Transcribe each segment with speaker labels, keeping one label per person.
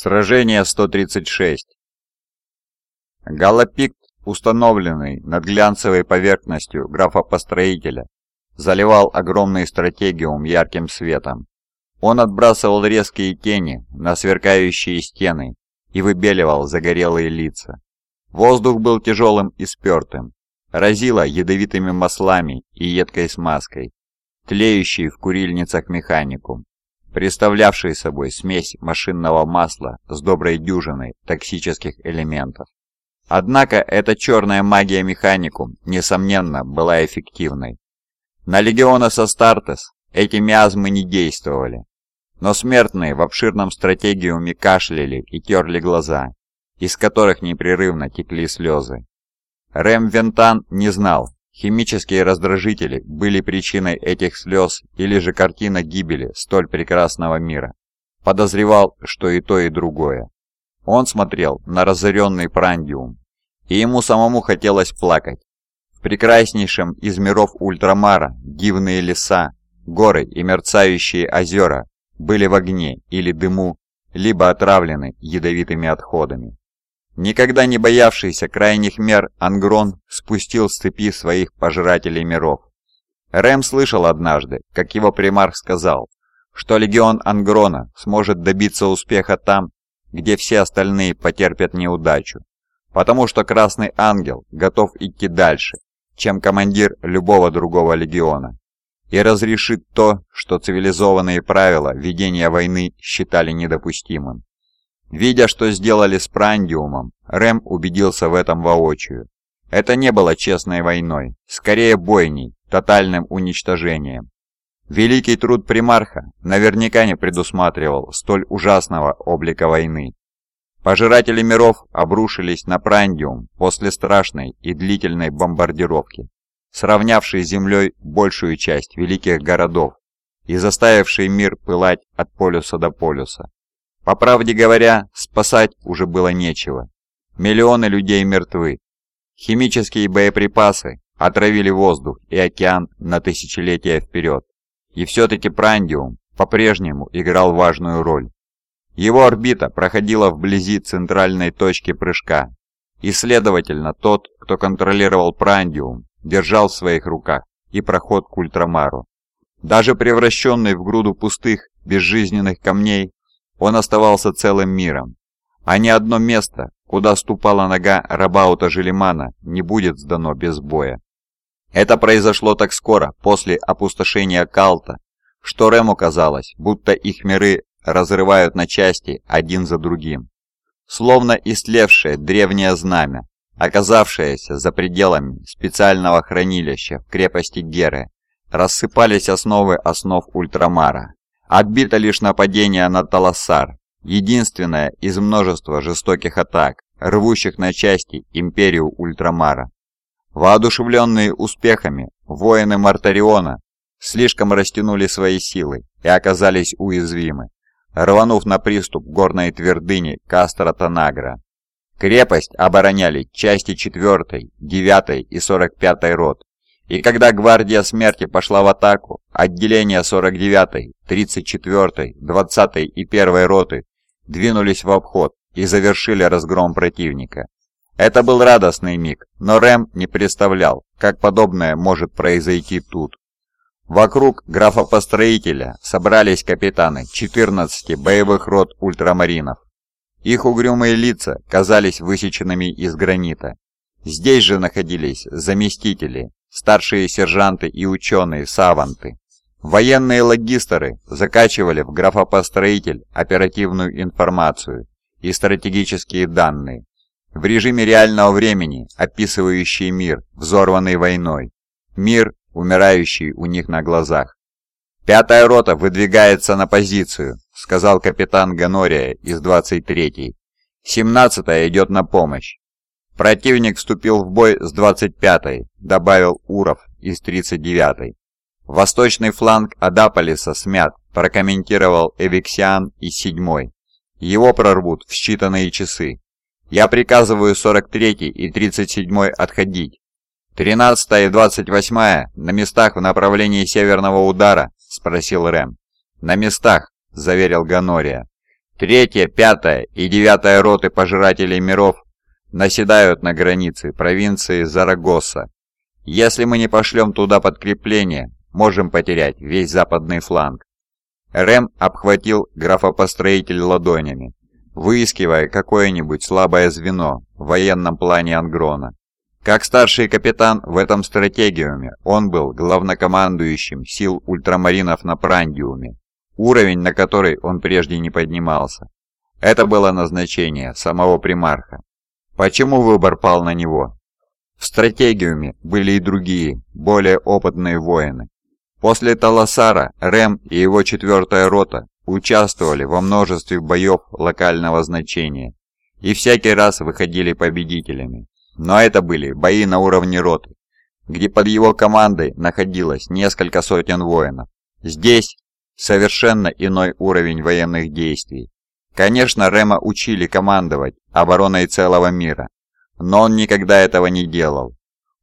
Speaker 1: Сражение 136 Галопикт, установленный над глянцевой поверхностью графа-построителя, заливал огромный стратегиум ярким светом. Он отбрасывал резкие тени на сверкающие стены и выбеливал загорелые лица. Воздух был тяжелым и спертым, разило ядовитыми маслами и едкой смазкой, тлеющей в курильницах механикум представлявший собой смесь машинного масла с доброй дюжиной токсических элементов. Однако эта черная магия механикум, несомненно, была эффективной. На легиона Састартес эти миазмы не действовали, но смертные в обширном стратегиуме кашляли и терли глаза, из которых непрерывно текли слезы. Рэм Вентан не знал, Химические раздражители были причиной этих слез или же картина гибели столь прекрасного мира. Подозревал, что и то, и другое. Он смотрел на разоренный прандиум, и ему самому хотелось плакать. В прекраснейшем из миров Ультрамара дивные леса, горы и мерцающие озера были в огне или дыму, либо отравлены ядовитыми отходами. Никогда не боявшийся крайних мер Ангрон спустил с цепи своих пожирателей миров. Рэм слышал однажды, как его примарх сказал, что легион Ангрона сможет добиться успеха там, где все остальные потерпят неудачу, потому что Красный Ангел готов идти дальше, чем командир любого другого легиона, и разрешит то, что цивилизованные правила ведения войны считали недопустимым. Видя, что сделали с Прандиумом, Рэм убедился в этом воочию. Это не было честной войной, скорее бойней, тотальным уничтожением. Великий труд примарха наверняка не предусматривал столь ужасного облика войны. Пожиратели миров обрушились на Прандиум после страшной и длительной бомбардировки, сравнявшей землей большую часть великих городов и заставившей мир пылать от полюса до полюса. По правде говоря, спасать уже было нечего. Миллионы людей мертвы. Химические боеприпасы отравили воздух и океан на тысячелетия вперед. И все-таки Прандиум по-прежнему играл важную роль. Его орбита проходила вблизи центральной точки прыжка, и, следовательно, тот, кто контролировал Прандиум, держал в своих руках и проход к Ультрамару. Даже превращенный в груду пустых, безжизненных камней, он оставался целым миром, а ни одно место, куда ступала нога Рабаута Желимана, не будет сдано без боя. Это произошло так скоро, после опустошения Калта, что Рему казалось, будто их миры разрывают на части один за другим. Словно истлевшее древнее знамя, оказавшееся за пределами специального хранилища в крепости Геры, рассыпались основы основ Ультрамара, Отбито лишь нападение на Талассар, единственное из множества жестоких атак, рвущих на части империю Ультрамара. Воодушевленные успехами, воины Мартариона слишком растянули свои силы и оказались уязвимы, рванув на приступ горной твердыни Кастро-Танагра. Крепость обороняли части 4, 9 и 45 рот, и когда гвардия смерти пошла в атаку, отделения 49-й, 34-й, 20-й и 1-й роты двинулись в обход и завершили разгром противника. Это был радостный миг, но Рэм не представлял, как подобное может произойти тут. Вокруг графа-построителя собрались капитаны 14 боевых рот ультрамаринов. Их угрюмые лица казались высеченными из гранита. Здесь же находились заместители, старшие сержанты и ученые-саванты. Военные логистеры закачивали в графопостроитель оперативную информацию и стратегические данные в режиме реального времени, описывающие мир, взорванный войной, мир, умирающий у них на глазах. «Пятая рота выдвигается на позицию», — сказал капитан Ганория из 23-й. «Семнадцатая идет на помощь. Противник вступил в бой с 25-й, добавил Уров из 39-й. Восточный фланг Адаполиса смят, прокомментировал Эвиксиан из 7-й. Его прорвут в считанные часы. Я приказываю 43-й и 37-й отходить. 13-я и 28-я на местах в направлении северного удара, спросил Рэм. На местах, заверил Ганория. Третья, пятая и девятая роты пожирателей миров наседают на границе провинции Зарагоса. Если мы не пошлем туда подкрепление, можем потерять весь западный фланг. Рэм обхватил графопостроитель ладонями, выискивая какое-нибудь слабое звено в военном плане Ангрона. Как старший капитан в этом стратегиуме, он был главнокомандующим сил ультрамаринов на Прандиуме, уровень на который он прежде не поднимался. Это было назначение самого примарха. Почему выбор пал на него? В стратегиуме были и другие, более опытные воины. После Таласара Рэм и его четвертая рота участвовали во множестве боев локального значения и всякий раз выходили победителями. Но это были бои на уровне роты, где под его командой находилось несколько сотен воинов. Здесь совершенно иной уровень военных действий. Конечно, Рема учили командовать обороной целого мира, но он никогда этого не делал.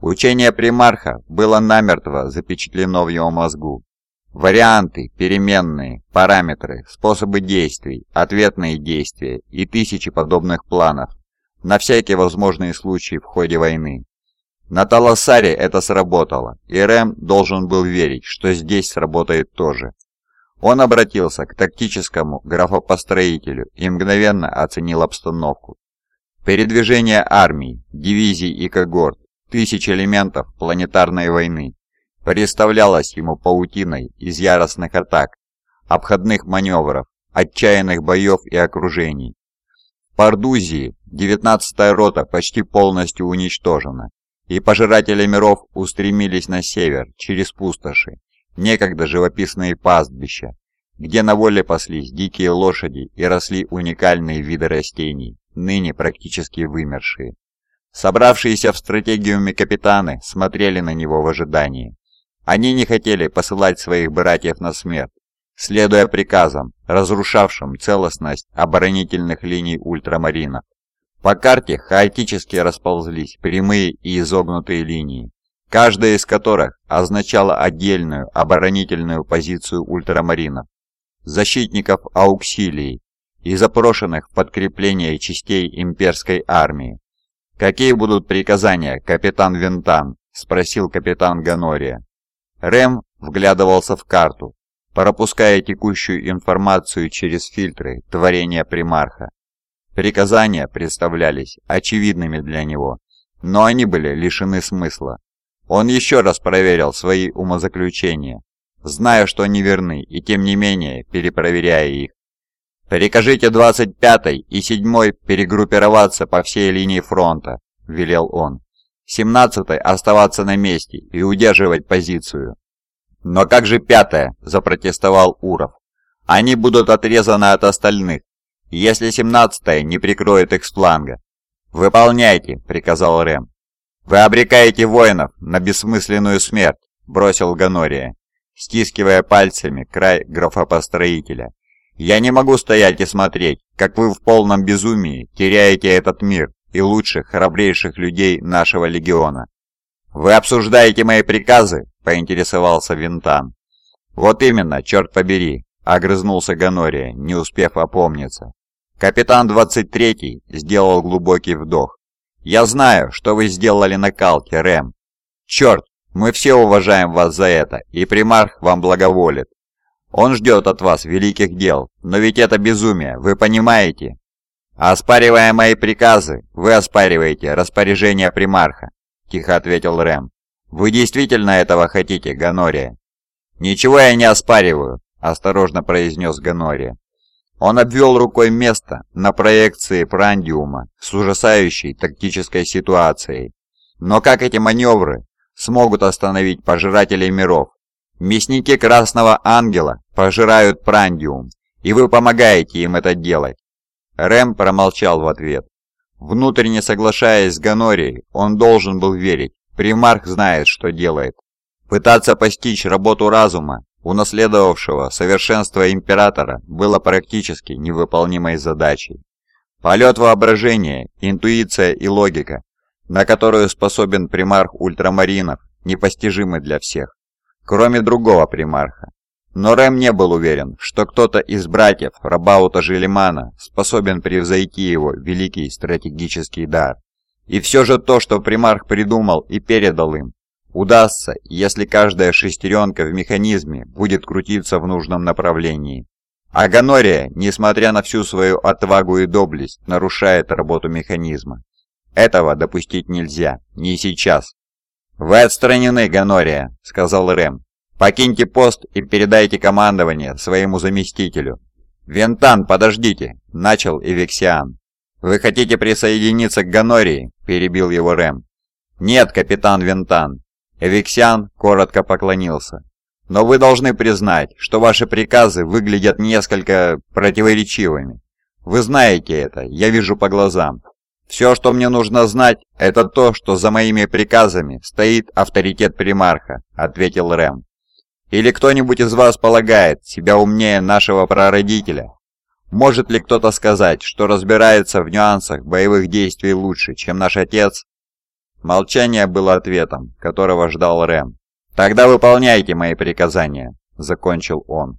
Speaker 1: Учение примарха было намертво запечатлено в его мозгу. Варианты, переменные, параметры, способы действий, ответные действия и тысячи подобных планов на всякий возможный случай в ходе войны. На Таласаре это сработало, и Рэм должен был верить, что здесь сработает тоже. Он обратился к тактическому графопостроителю и мгновенно оценил обстановку. Передвижение армий, дивизий и когорт, тысяч элементов планетарной войны, представлялось ему паутиной из яростных атак, обходных маневров, отчаянных боев и окружений. В Пардузии 19-я рота почти полностью уничтожена, и пожиратели миров устремились на север, через пустоши, некогда живописные пастбища, где на воле паслись дикие лошади и росли уникальные виды растений, ныне практически вымершие. Собравшиеся в стратегиуме капитаны смотрели на него в ожидании. Они не хотели посылать своих братьев на смерть, следуя приказам, разрушавшим целостность оборонительных линий ультрамаринов. По карте хаотически расползлись прямые и изогнутые линии, каждая из которых означала отдельную оборонительную позицию ультрамаринов, защитников ауксилии и запрошенных в подкрепление частей имперской армии. «Какие будут приказания, капитан Винтан?» – спросил капитан Ганория. Рэм вглядывался в карту, пропуская текущую информацию через фильтры творения примарха. Приказания представлялись очевидными для него, но они были лишены смысла. Он еще раз проверил свои умозаключения, зная, что они верны, и тем не менее перепроверяя их. «Прикажите 25-й и 7-й перегруппироваться по всей линии фронта», – велел он. «17-й оставаться на месте и удерживать позицию». «Но как же 5-я?» – запротестовал Уров. «Они будут отрезаны от остальных, если 17-я не прикроет их с фланга». «Выполняйте», – приказал Рэм. «Вы обрекаете воинов на бессмысленную смерть», – бросил Ганория, стискивая пальцами край графопостроителя. Я не могу стоять и смотреть, как вы в полном безумии теряете этот мир и лучших, храбрейших людей нашего легиона. «Вы обсуждаете мои приказы?» – поинтересовался Винтан. «Вот именно, черт побери!» – огрызнулся Ганория, не успев опомниться. Капитан 23-й сделал глубокий вдох. «Я знаю, что вы сделали на Калке, Рэм. Черт, мы все уважаем вас за это, и примарх вам благоволит. Он ждет от вас великих дел, но ведь это безумие, вы понимаете? Оспаривая мои приказы, вы оспариваете распоряжение примарха, тихо ответил Рэм. Вы действительно этого хотите, Ганория? Ничего я не оспариваю, осторожно произнес Ганория. Он обвел рукой место на проекции Прандиума с ужасающей тактической ситуацией. Но как эти маневры смогут остановить пожирателей миров? Мясники Красного Ангела пожирают прандиум, и вы помогаете им это делать. Рэм промолчал в ответ. Внутренне соглашаясь с Ганорией, он должен был верить. Примарх знает, что делает. Пытаться постичь работу разума, унаследовавшего совершенство Императора, было практически невыполнимой задачей. Полет воображения, интуиция и логика, на которую способен примарх ультрамаринов, непостижимы для всех кроме другого примарха. Но Рэм не был уверен, что кто-то из братьев Рабаута Желемана способен превзойти его великий стратегический дар. И все же то, что примарх придумал и передал им, удастся, если каждая шестеренка в механизме будет крутиться в нужном направлении. А Ганория, несмотря на всю свою отвагу и доблесть, нарушает работу механизма. Этого допустить нельзя, не сейчас. «Вы отстранены, Ганория», — сказал Рэм. «Покиньте пост и передайте командование своему заместителю». «Вентан, подождите», — начал Эвексиан. «Вы хотите присоединиться к Ганории?» – перебил его Рэм. «Нет, капитан Вентан». Эвиксиан коротко поклонился. «Но вы должны признать, что ваши приказы выглядят несколько противоречивыми. Вы знаете это, я вижу по глазам. Все, что мне нужно знать, это то, что за моими приказами стоит авторитет примарха», – ответил Рэм. «Или кто-нибудь из вас полагает себя умнее нашего прародителя, может ли кто-то сказать, что разбирается в нюансах боевых действий лучше, чем наш отец? Молчание было ответом, которого ждал Рэм. «Тогда выполняйте мои приказания», — закончил он.